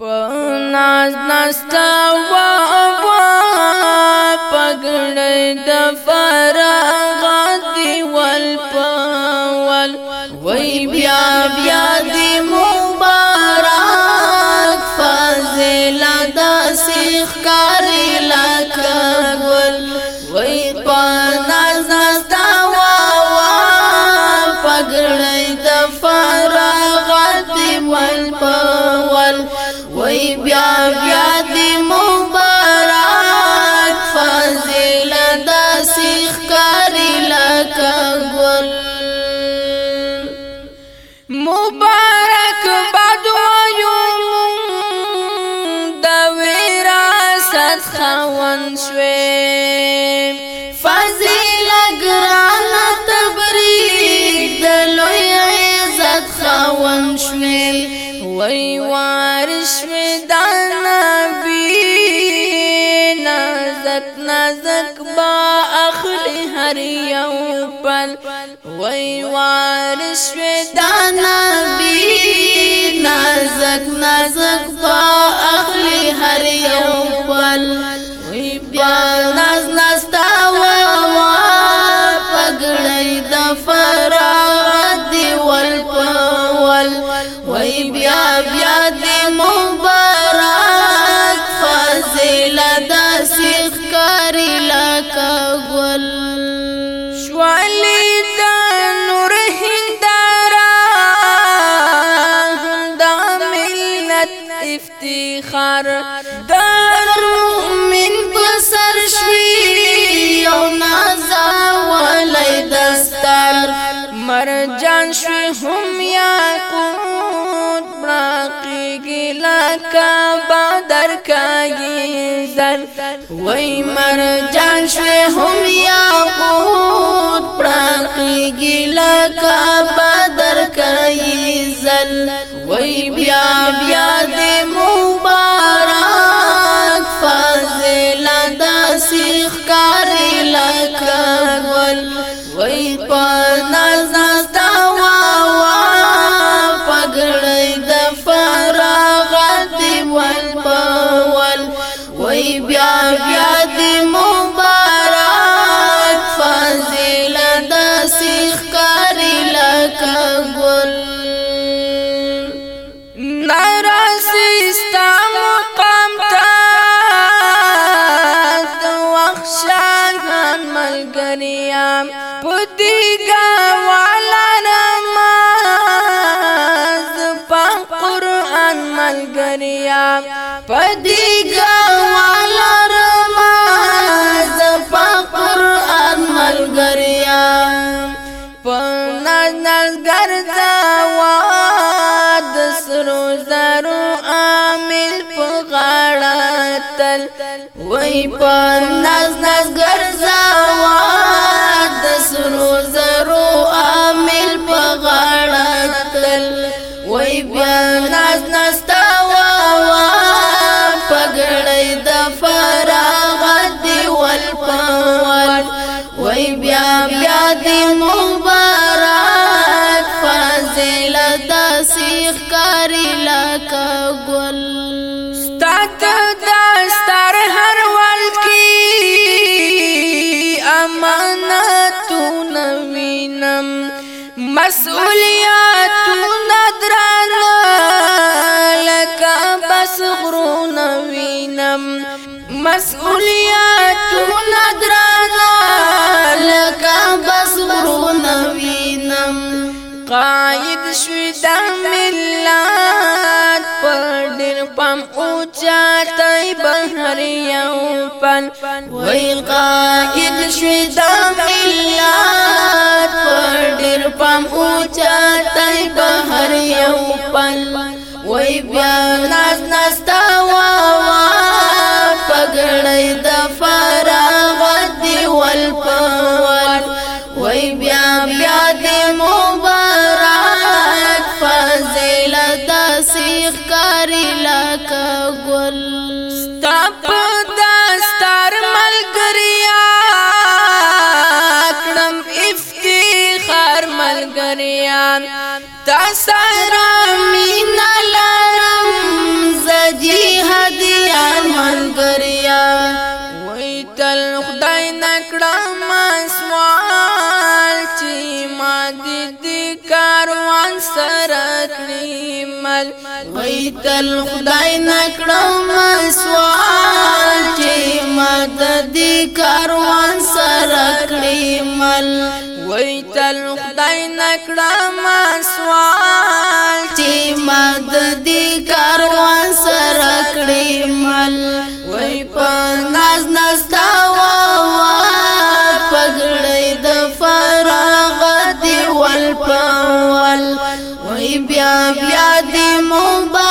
پناز نستا و و پګړې د فراغت دی ول پول وای بیا بیا خروان شویم فضیل گران تبریک دلوی عزت خوان شوي وی وارش می دانا بی نازک نازک با اخلي هر يوبل پل وی وارش می دانا بی نازک نازک با اخلي هر يوبل پناز نستا و ما پګړې د فراغت دی ول په ول وای بیا بیا دې مو شوی هم یا قود براقی گلا کعبا در کئی زر وی مر جان شوی هم یا قود براقی گلا کعبا در کئی زر وی بیا بیا دے مبارک فازل دا سیخ کاری لکا گل وی پا نظر بریا پدی گوال رماز پا قرآن ملگریا پناز نزگر زواد سرو زرو آمل پغارتل وی پناز نزگر زواد سرو زرو آمل پغارتل وی پناز اماناتو نوینم مسئولیاتو ندران لکا بس غرو نوینم مسئولیاتو ندران لکا بس غرو نوینم قاید شویدم اللہ فن وی قائد شدا ملات پر ډیر پام اوچا تای بهر یو پل وی سره مینا لرم زدی هدیا ملګریا وای تل خدای نکړه مسوال چې ما دې دې کاروان سره کړی مل وای تل خدای نکړه مسوال چې ما دې کاروان سره کړی مل وای تل خدای نکړه ما سوال چې مدد کاروان سره کړې مل وای په ناز ناز تا وا پګړې د فراغت ول په ول وای بیا بیا دې مبارک